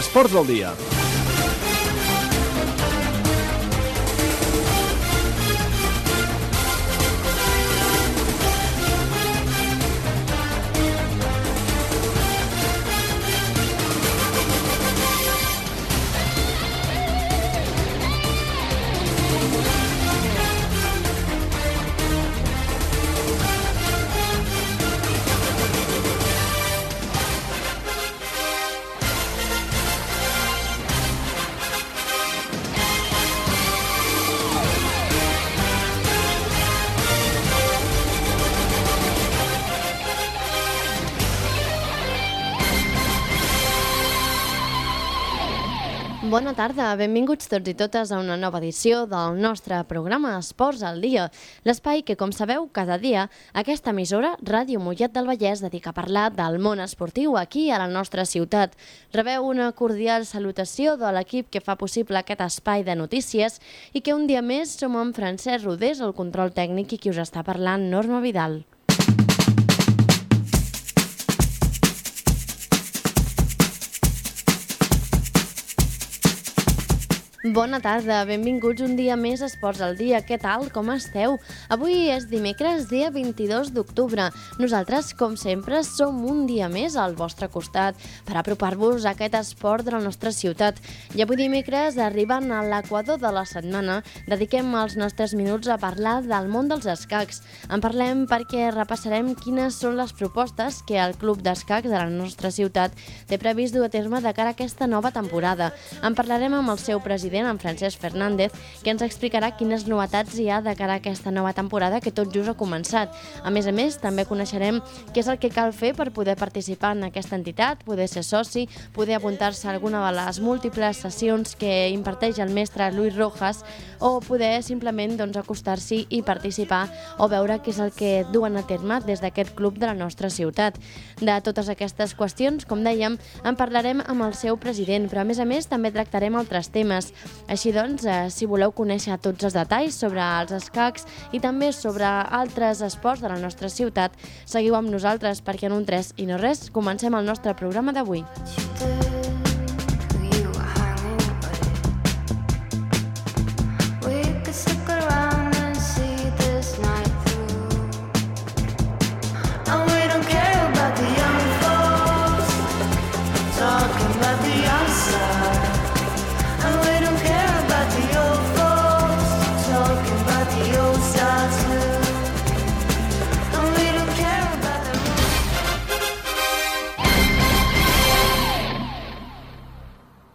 Esports del dia. Bona tarda, benvinguts tots i totes a una nova edició del nostre programa Esports al Dia, l'espai que, com sabeu, cada dia aquesta emissora, Ràdio Mollet del Vallès, dedica a parlar del món esportiu aquí a la nostra ciutat. Rebeu una cordial salutació de l'equip que fa possible aquest espai de notícies i que un dia més som amb Francesc Rodés, el control tècnic i qui us està parlant, Norma Vidal. Bona tarda, benvinguts un dia més a Esports al Dia. Què tal? Com esteu? Avui és dimecres, dia 22 d'octubre. Nosaltres, com sempre, som un dia més al vostre costat per apropar-vos a aquest esport de la nostra ciutat. I avui dimecres, arribant a l'equador de la setmana, dediquem els nostres minuts a parlar del món dels escacs. En parlem perquè repassarem quines són les propostes que el Club d'Escacs de la nostra ciutat té previst dur a terme de cara a aquesta nova temporada. En parlarem amb el seu president president, en Francesc Fernández, que ens explicarà quines novetats hi ha de cara a aquesta nova temporada que tot just ha començat. A més a més, també coneixerem què és el que cal fer per poder participar en aquesta entitat, poder ser soci, poder apuntar-se a alguna de les múltiples sessions que imparteix el mestre Luis Rojas o poder simplement doncs, acostar-s'hi i participar o veure què és el que duen a terme des d'aquest club de la nostra ciutat. De totes aquestes qüestions, com dèiem, en parlarem amb el seu president, però a més a més també tractarem altres temes. Així doncs, eh, si voleu conèixer tots els detalls sobre els escacs i també sobre altres esports de la nostra ciutat, seguiu amb nosaltres perquè en un 3 i no res comencem el nostre programa d'avui. Talking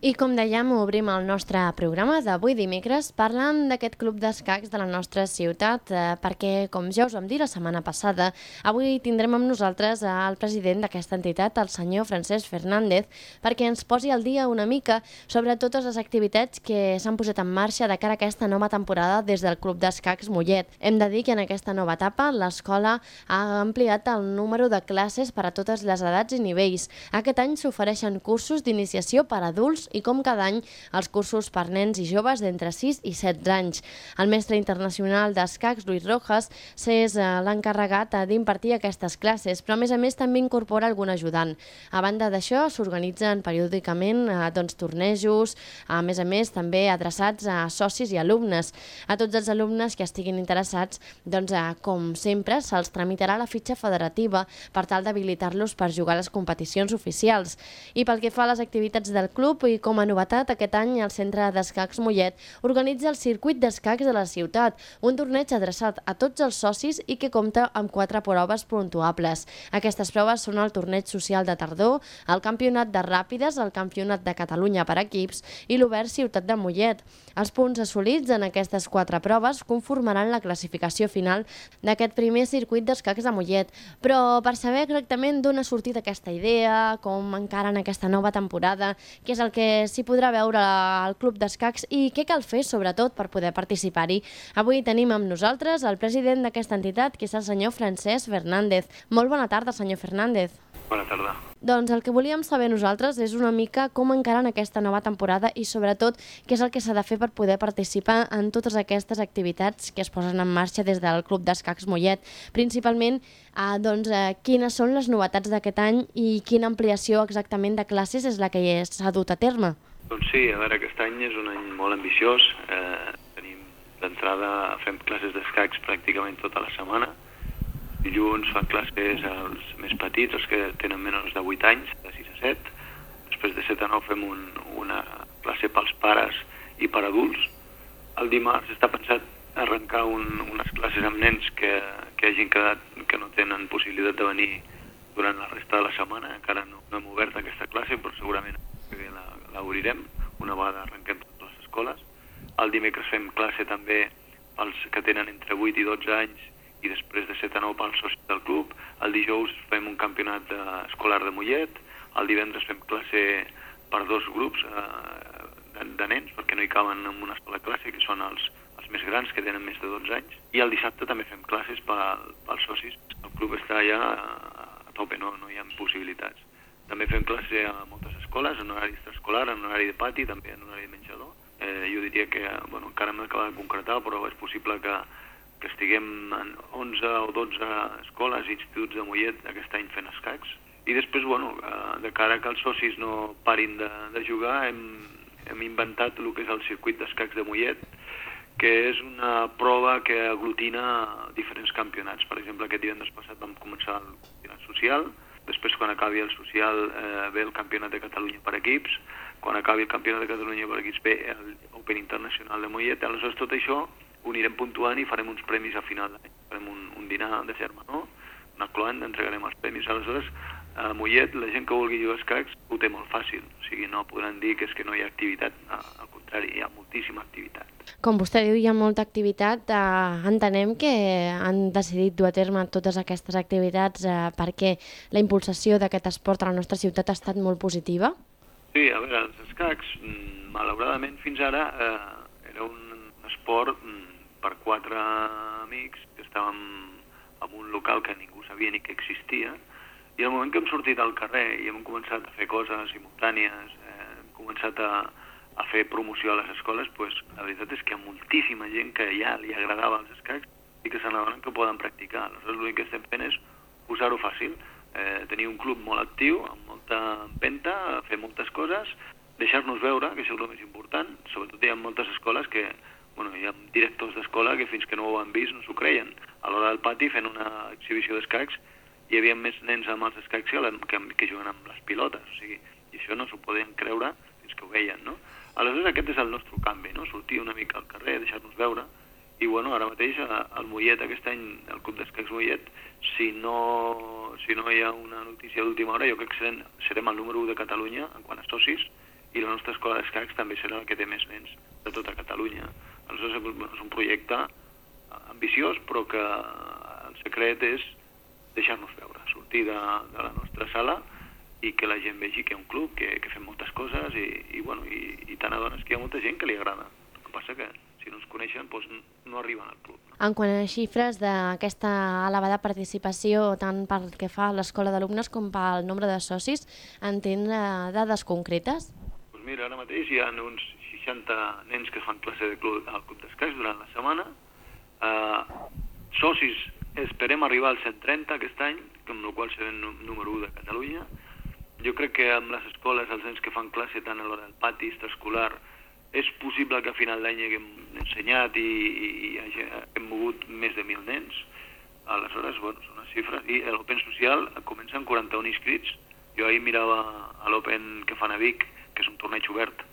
I com dèiem, obrim el nostre programa d'avui dimecres parlant d'aquest club d'escacs de la nostra ciutat eh, perquè, com ja us vam dir la setmana passada, avui tindrem amb nosaltres el president d'aquesta entitat, el senyor Francesc Fernández, perquè ens posi al dia una mica sobre totes les activitats que s'han posat en marxa de cara a aquesta nova temporada des del Club d'Escacs Mollet. Hem de dir que en aquesta nova etapa l'escola ha ampliat el número de classes per a totes les edats i nivells. Aquest any s'ofereixen cursos d'iniciació per a adults i com cada any els cursos per nens i joves d'entre 6 i 16 anys. El mestre internacional d'escacs, Luis Rojas, és eh, l'encarregat eh, d'impartir aquestes classes, però a més a més també incorpora algun ajudant. A banda d'això, s'organitzen periòdicament eh, doncs, tornejos, a més a més també adreçats a socis i alumnes. A tots els alumnes que estiguin interessats, doncs, com sempre, se'ls tramitarà la fitxa federativa per tal d'habilitar-los per jugar a les competicions oficials. I pel que fa a les activitats del club com a novetat, aquest any el Centre d'Escacs Mollet organitza el Circuit d'Escacs de la ciutat, un torneig adreçat a tots els socis i que compta amb quatre proves puntuables. Aquestes proves són el torneig social de tardor, el campionat de ràpides, el campionat de Catalunya per equips i l'Obert Ciutat de Mollet. Els punts assolits en aquestes quatre proves conformaran la classificació final d'aquest primer circuit d'escacs de Mollet. Però per saber exactament d'on ha sortit aquesta idea, com encara en aquesta nova temporada, què és el que s'hi podrà veure al Club d'Escacs i què cal fer, sobretot, per poder participar-hi. Avui tenim amb nosaltres el president d'aquesta entitat, que és el senyor Francesc Fernández. Molt bona tarda, senyor Fernández. Bona tarda. Doncs el que volíem saber nosaltres és una mica com encaren aquesta nova temporada i sobretot què és el que s'ha de fer per poder participar en totes aquestes activitats que es posen en marxa des del Club d'Escacs Mollet. Principalment, eh, doncs, eh, quines són les novetats d'aquest any i quina ampliació exactament de classes és la que s'ha dut a terme. Doncs sí, a veure, aquest any és un any molt ambiciós. Eh, tenim d'entrada, fem classes d'escacs pràcticament tota la setmana. Dilluns fan classes als més petits, els que tenen menys de 8 anys, de 6 a 7. Després de 7 a 9 fem un, una classe pels pares i per adults. El dimarts està pensat arrencar un, unes classes amb nens que, que hagin quedat, que no tenen possibilitat de venir durant la resta de la setmana. Encara no, no hem obert aquesta classe, però segurament la, la una vegada arrenquem totes les escoles. El dimecres fem classe també pels que tenen entre 8 i 12 anys i després de 7 a 9 pels socis del club. El dijous fem un campionat escolar de Mollet, el divendres fem classe per dos grups eh, de, de nens, perquè no hi caben en una sola classe, que són els, els més grans, que tenen més de 12 anys. I el dissabte també fem classes pel, pels socis. El club està ja a, a tope, no, no hi ha possibilitats. També fem classe a moltes escoles, en horari extraescolar, en horari de pati, també en horari de menjador. Eh, jo diria que, bueno, encara no acaba de concretar, però és possible que que estiguem en 11 o 12 escoles i instituts de Mollet aquest any fent escacs. I després, bueno, eh, de cara que els socis no parin de, de jugar, hem, hem inventat el que és el circuit d'escacs de Mollet, que és una prova que aglutina diferents campionats. Per exemple, aquest divendres passat vam començar el campionat social, després quan acabi el social eh, ve el campionat de Catalunya per equips, quan acabi el campionat de Catalunya per equips ve l'Open Internacional de Mollet, aleshores tot això ho anirem puntuant i farem uns premis a final d'any. Farem un, un dinar de no? una cloent, entregarem els premis. Aleshores, a Mollet, la gent que vulgui jugar escacs ho té molt fàcil. O sigui, no podran dir que és que no hi ha activitat. Al contrari, hi ha moltíssima activitat. Com vostè diu, hi ha molta activitat. Eh, entenem que han decidit dur a terme totes aquestes activitats eh, perquè la impulsació d'aquest esport a la nostra ciutat ha estat molt positiva? Sí, a veure, els escacs, mm, malauradament, fins ara eh, era un esport mm, per quatre amics que estàvem en un local que ningú sabia ni que existia, i al moment que hem sortit al carrer i hem començat a fer coses simultànies, eh, hem començat a, a fer promoció a les escoles, pues, la veritat és que hi ha moltíssima gent que ja li agradava els escacs i que se n'adonen que poden practicar. Aleshores l'únic que estem fent és posar-ho fàcil, eh, tenir un club molt actiu, amb molta empenta, fer moltes coses, deixar-nos veure, que això és el més important. Sobretot hi ha moltes escoles que bueno, hi ha directors d'escola que fins que no ho han vist no s'ho creien. A l'hora del pati, fent una exhibició d'escacs, hi havia més nens amb els escacs que, que, que juguen amb les pilotes, o sigui, i això no s'ho podien creure fins que ho veien, no? Aleshores aquest és el nostre canvi, no? Sortir una mica al carrer, deixar-nos veure, i bueno, ara mateix al Mollet, aquest any, el Club d'Escacs Mollet, si no, si no hi ha una notícia d'última hora, jo crec que serem, serem el número 1 de Catalunya en quant a socis, i la nostra escola d'escacs també serà la que té més nens de tota Catalunya. Aleshores, és un projecte ambiciós, però que el secret és deixar-nos veure, sortir de, de la nostra sala i que la gent vegi que hi ha un club, que, que fem moltes coses i, i, bueno, i, i tant adones que hi ha molta gent que li agrada. El que passa que si no ens coneixen doncs no arriben al club. En quant a xifres d'aquesta elevada participació, tant pel que fa a l'escola d'alumnes com pel nombre de socis, en tenen eh, dades concretes? Doncs mira, ara mateix hi ha uns 60 nens que fan classe de club, al Club d'Escacs durant la setmana. Uh, socis esperem arribar als 130 aquest any, amb el qual serem número 1 de Catalunya. Jo crec que amb les escoles, els nens que fan classe tant a l'hora del pati extraescolar, és possible que a final d'any haguem ensenyat i, i, i hem mogut més de 1.000 nens. Aleshores, bueno, són unes xifres. I l'Open Social comença amb 41 inscrits. Jo ahir mirava a l'Open que fan a Vic, que és un torneig obert,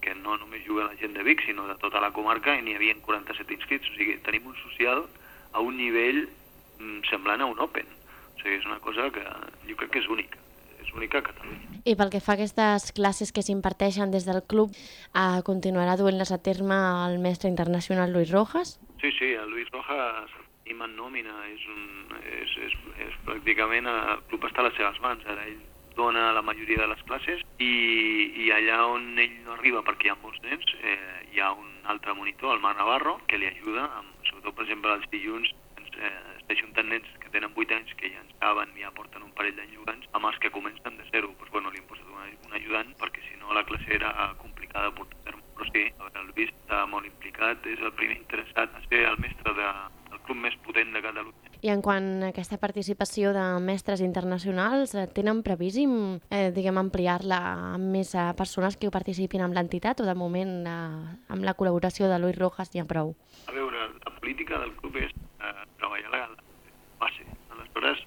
que no només juga la gent de Vic, sinó de tota la comarca, i n'hi havia 47 inscrits. O sigui, tenim un social a un nivell mm, semblant a un Open. O sigui, és una cosa que jo crec que és única és única a Catalunya. I pel que fa a aquestes classes que s'imparteixen des del club, eh, continuarà duent-les a terme el mestre internacional Luis Rojas? Sí, sí, el Luis Rojas tenim en nòmina, és, un, és, és, és pràcticament el club està a les seves mans, ara ell dona la majoria de les classes i, i allà on ell no arriba perquè hi ha molts nens, eh, hi ha un altre monitor, el Mar Navarro, que li ajuda, amb, sobretot per exemple els dilluns ens, eh, està juntant nens que tenen 8 anys que ja ens saben ja porten un parell d'anys jugants, amb els que comencen de zero. Pues, bueno, li hem posat un, un ajudant perquè si no la classe era complicada de portar a terme. Però sí, a veure, el Lluís està molt implicat, és el primer interessat a ser el mestre de, club més potent de Catalunya. I en quant a aquesta participació de mestres internacionals, eh, tenen previst eh, diguem, ampliar-la amb més eh, persones que participin amb l'entitat o de moment eh, amb la col·laboració de Luis Rojas n'hi ha prou? A veure, la política del club és eh, treballar la, la base. Aleshores,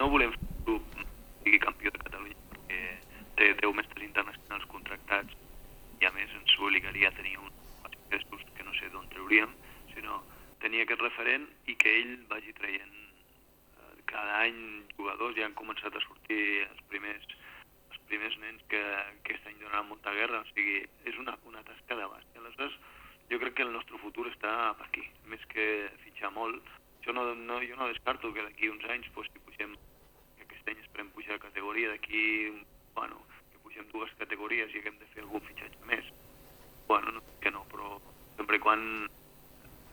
no volem fer un club que sigui campió de Catalunya perquè té 10 mestres internacionals contractats i a més ens obligaria a tenir ingressos que no sé d'on trauríem, sinó tenir aquest referent i que ell vagi traient eh, cada any jugadors, ja han començat a sortir els primers els primers nens que, que aquest any donaran molta guerra, o sigui, és una, una tasca de base. Aleshores, jo crec que el nostre futur està per aquí, més que fitxar molt. Jo no, no, jo no descarto que d'aquí uns anys, pues, si pugem, que aquest any esperem pujar de categoria, d'aquí, bueno, que pugem dues categories i que hem de fer algun fitxatge més. Bueno, no, que no, però sempre quan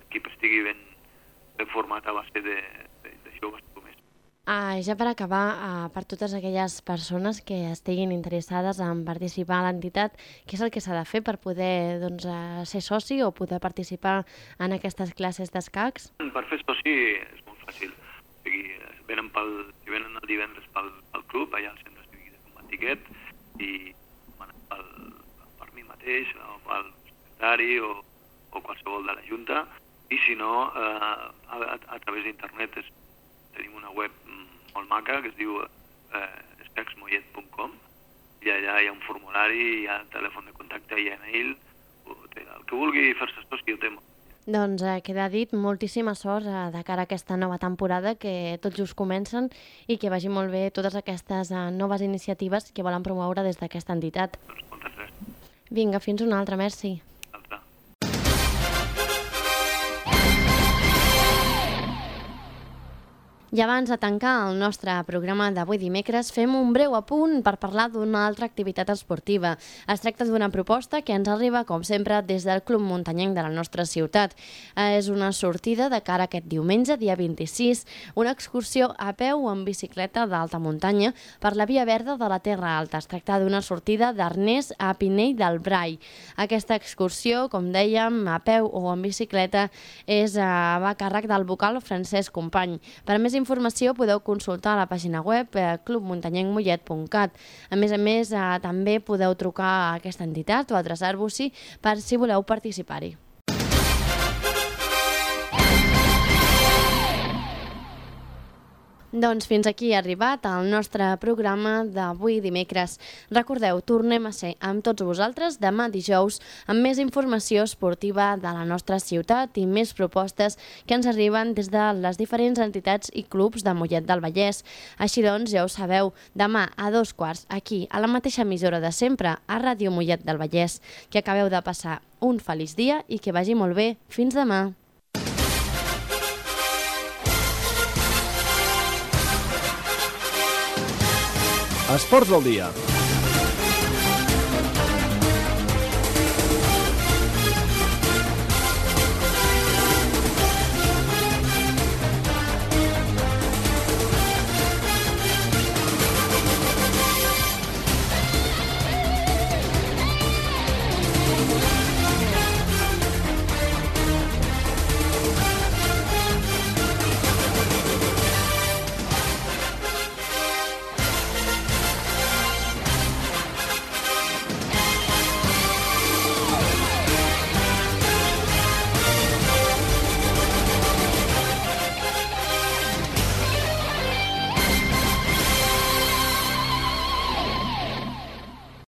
l'equip estigui ben, ben format a base de, de, de joves només. Ah, ja per acabar, ah, per totes aquelles persones que estiguin interessades en participar a l'entitat, què és el que s'ha de fer per poder doncs, eh, ser soci o poder participar en aquestes classes d'escacs? Per fer soci és molt fàcil. O sigui, venen, pel, si venen el divendres pel, pel club, allà al centre cívic de Combat Tiquet, i pel, per mi mateix, o pel secretari, o, o qualsevol de la Junta, i si no, eh, a, a, a través d'internet tenim una web mm, molt maca que es diu eh, escacsmollet.com i allà hi ha un formulari, hi ha telèfon de contacte, hi ha mail, el que vulgui fer-se soci ho molt. Doncs eh, queda dit, moltíssima sort eh, de cara a aquesta nova temporada, que tots just comencen i que vagi molt bé totes aquestes eh, noves iniciatives que volen promoure des d'aquesta entitat. Doncs moltes gràcies. Vinga, fins una altra, merci. I abans de tancar el nostre programa d'avui dimecres, fem un breu apunt per parlar d'una altra activitat esportiva. Es tracta d'una proposta que ens arriba, com sempre, des del Club Muntanyenc de la nostra ciutat. És una sortida de cara a aquest diumenge, dia 26, una excursió a peu o en bicicleta d'alta muntanya per la Via Verda de la Terra Alta. Es tracta d'una sortida d'Arnès a Pinell del Brai. Aquesta excursió, com dèiem, a peu o en bicicleta, és, eh, va a càrrec del vocal Francesc Company. Per més informació podeu consultar a la pàgina web clubmuntanyencmollet.cat. A més a més, eh, també podeu trucar a aquesta entitat o adreçar-vos-hi per si voleu participar-hi. Doncs fins aquí ha arribat el nostre programa d'avui dimecres. Recordeu, tornem a ser amb tots vosaltres demà dijous amb més informació esportiva de la nostra ciutat i més propostes que ens arriben des de les diferents entitats i clubs de Mollet del Vallès. Així doncs, ja ho sabeu, demà a dos quarts, aquí, a la mateixa emissora de sempre, a Ràdio Mollet del Vallès. Que acabeu de passar un feliç dia i que vagi molt bé. Fins demà! Esports del dia.